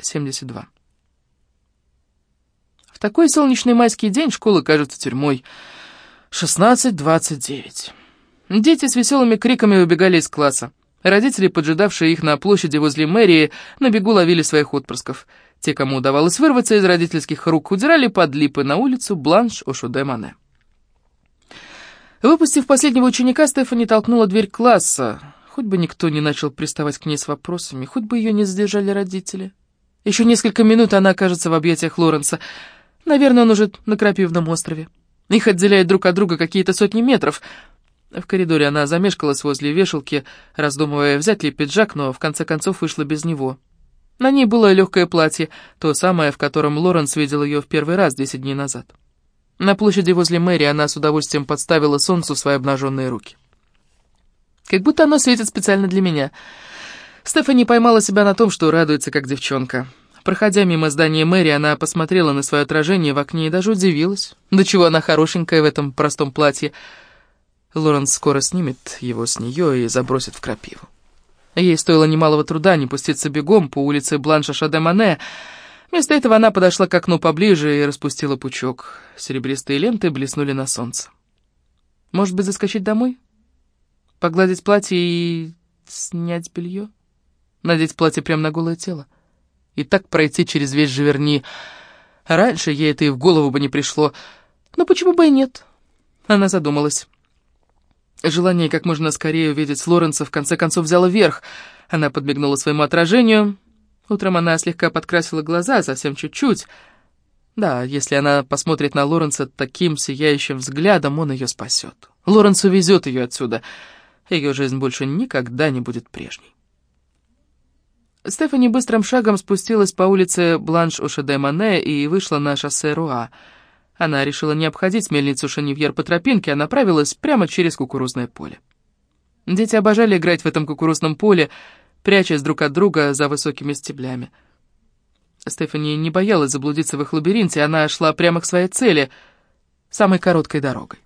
72. В такой солнечный майский день школа кажется тюрьмой. 16.29. Дети с веселыми криками убегали из класса. Родители, поджидавшие их на площади возле мэрии, на бегу ловили своих отпрысков. Те, кому удавалось вырваться из родительских рук, удирали под липы на улицу Бланш Ошуде-Мане. Выпустив последнего ученика, Стефани толкнула дверь класса. Хоть бы никто не начал приставать к ней с вопросами, хоть бы ее не задержали родители. Еще несколько минут она окажется в объятиях Лоренса. Наверное, он уже на Крапивном острове. Их отделяют друг от друга какие-то сотни метров. В коридоре она замешкалась возле вешалки, раздумывая, взять ли пиджак, но в конце концов вышла без него. На ней было легкое платье, то самое, в котором Лоренс видел ее в первый раз десять дней назад. На площади возле мэрии она с удовольствием подставила солнцу свои обнаженные руки. Как будто оно светит специально для меня. Стефани поймала себя на том, что радуется, как девчонка. Проходя мимо здания мэрии, она посмотрела на свое отражение в окне и даже удивилась. До чего она хорошенькая в этом простом платье. Лоренс скоро снимет его с нее и забросит в крапиву. Ей стоило немалого труда не пуститься бегом по улице Бланша Шадемане. Вместо этого она подошла к окну поближе и распустила пучок. Серебристые ленты блеснули на солнце. Может быть, заскочить домой? Погладить платье и снять белье? Надеть платье прямо на голое тело? И так пройти через весь Живерни. Раньше ей это и в голову бы не пришло. Но почему бы и нет? Она задумалась. Желание как можно скорее увидеть Лоренса в конце концов взяло верх. Она подмигнула своему отражению. Утром она слегка подкрасила глаза, совсем чуть-чуть. Да, если она посмотрит на Лоренса таким сияющим взглядом, он ее спасет. Лоренс увезет ее отсюда. Ее жизнь больше никогда не будет прежней. Стефани быстрым шагом спустилась по улице Бланш-Ошеде-Мане и вышла на шоссе Руа. Она решила не обходить мельницу Шанивьер по тропинке, а направилась прямо через кукурузное поле. Дети обожали играть в этом кукурузном поле, прячась друг от друга за высокими стеблями. Стефани не боялась заблудиться в их лабиринте, она шла прямо к своей цели, самой короткой дорогой.